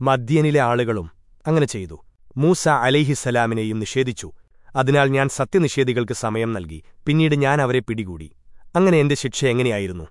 മദ്യനിലെ ആളുകളും അങ്ങനെ ചെയ്തു. മൂസ അലൈഹിസലാമിനെയും നിഷേധിച്ചു. അതിനാൽ ഞാൻ സത്യനിഷേധികൾക്ക് സമയം നൽകി. പിന്നീട് ഞാൻ അവരെ പിടികൂടി. അങ്ങനെ എന്റെ ശിക്ഷ എങ്ങനെയായിരുന്നു?